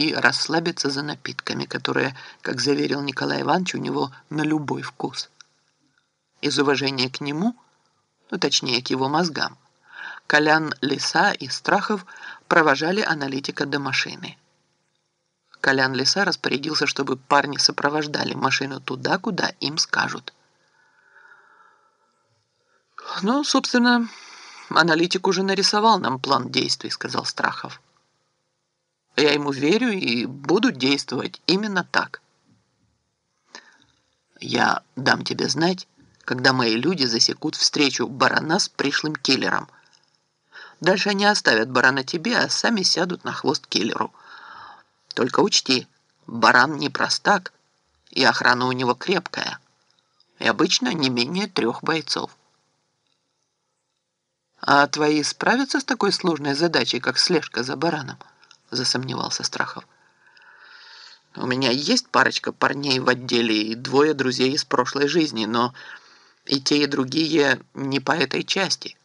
и расслабиться за напитками, которые, как заверил Николай Иванович, у него на любой вкус. Из уважения к нему, ну точнее к его мозгам, Колян Лиса и Страхов провожали аналитика до машины. Колян Лиса распорядился, чтобы парни сопровождали машину туда, куда им скажут. «Ну, собственно, аналитик уже нарисовал нам план действий», — сказал Страхов. «Я ему верю и буду действовать именно так». «Я дам тебе знать, когда мои люди засекут встречу барана с пришлым киллером. Дальше они оставят барана тебе, а сами сядут на хвост киллеру». Только учти, баран не простак, и охрана у него крепкая, и обычно не менее трех бойцов. «А твои справятся с такой сложной задачей, как слежка за бараном?» – засомневался Страхов. «У меня есть парочка парней в отделе и двое друзей из прошлой жизни, но и те, и другие не по этой части».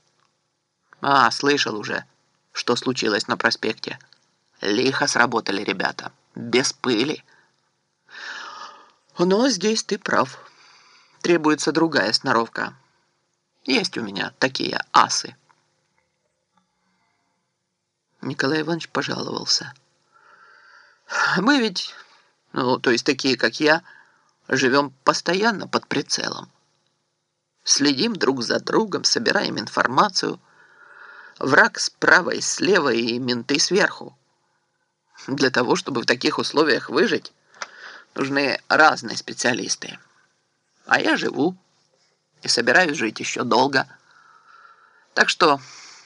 «А, слышал уже, что случилось на проспекте». Лихо сработали ребята. Без пыли. Но здесь ты прав. Требуется другая сноровка. Есть у меня такие асы. Николай Иванович пожаловался. Мы ведь, ну, то есть такие, как я, живем постоянно под прицелом. Следим друг за другом, собираем информацию. Враг справа и слева, и менты сверху. Для того, чтобы в таких условиях выжить, нужны разные специалисты. А я живу и собираюсь жить еще долго. Так что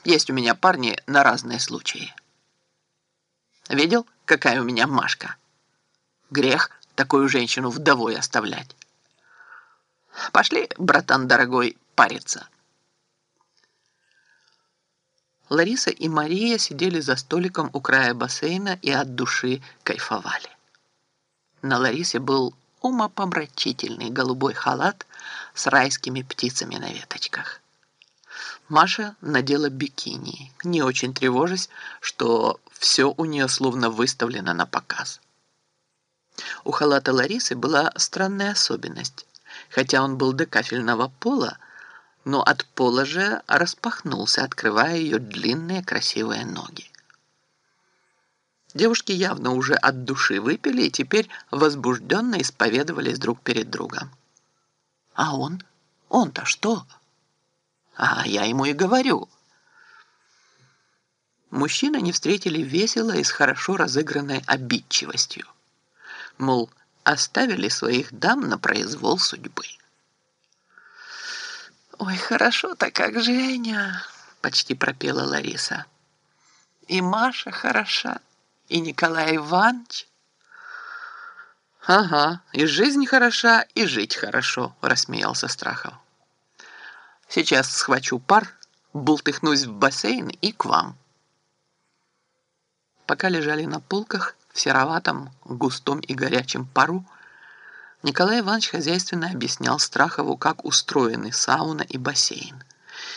есть у меня парни на разные случаи. Видел, какая у меня Машка? Грех такую женщину вдовой оставлять. Пошли, братан дорогой, париться. Лариса и Мария сидели за столиком у края бассейна и от души кайфовали. На Ларисе был умопомрачительный голубой халат с райскими птицами на веточках. Маша надела бикини, не очень тревожась, что все у нее словно выставлено на показ. У халата Ларисы была странная особенность. Хотя он был до кафельного пола, но от пола же распахнулся, открывая ее длинные красивые ноги. Девушки явно уже от души выпили и теперь возбужденно исповедовались друг перед другом. А он? Он-то что? А я ему и говорю. Мужчины не встретили весело и с хорошо разыгранной обидчивостью. Мол, оставили своих дам на произвол судьбы. «Ой, хорошо-то как Женя!» — почти пропела Лариса. «И Маша хороша, и Николай Иванович». «Ага, и жизнь хороша, и жить хорошо», — рассмеялся Страхов. «Сейчас схвачу пар, бултыхнусь в бассейн и к вам». Пока лежали на полках в сероватом, густом и горячем пару, Николай Иванович хозяйственно объяснял Страхову, как устроены сауна и бассейн,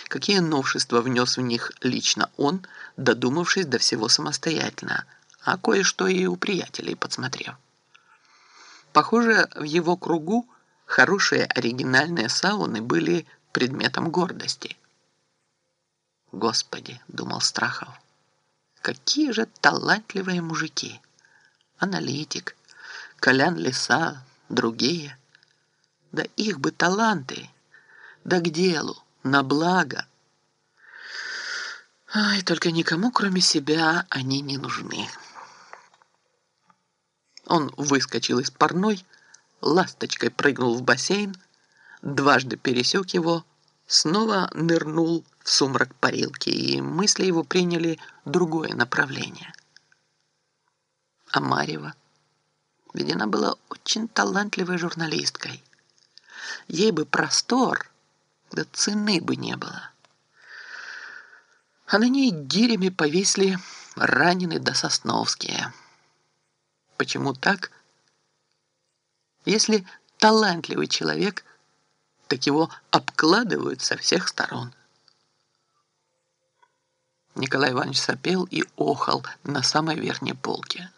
какие новшества внес в них лично он, додумавшись до всего самостоятельно, а кое-что и у приятелей подсмотрев. Похоже, в его кругу хорошие оригинальные сауны были предметом гордости. «Господи!» — думал Страхов. «Какие же талантливые мужики! Аналитик, Колян Лиса, другие. Да их бы таланты, да к делу, на благо. Ай, только никому, кроме себя, они не нужны. Он выскочил из парной, ласточкой прыгнул в бассейн, дважды пересек его, снова нырнул в сумрак парилки, и мысли его приняли другое направление. А Марьева? Ведь она была очень талантливой журналисткой. Ей бы простор, да цены бы не было. А на ней гирями повисли ранены до Сосновские. Почему так? Если талантливый человек, так его обкладывают со всех сторон. Николай Иванович сопел и охал на самой верхней полке.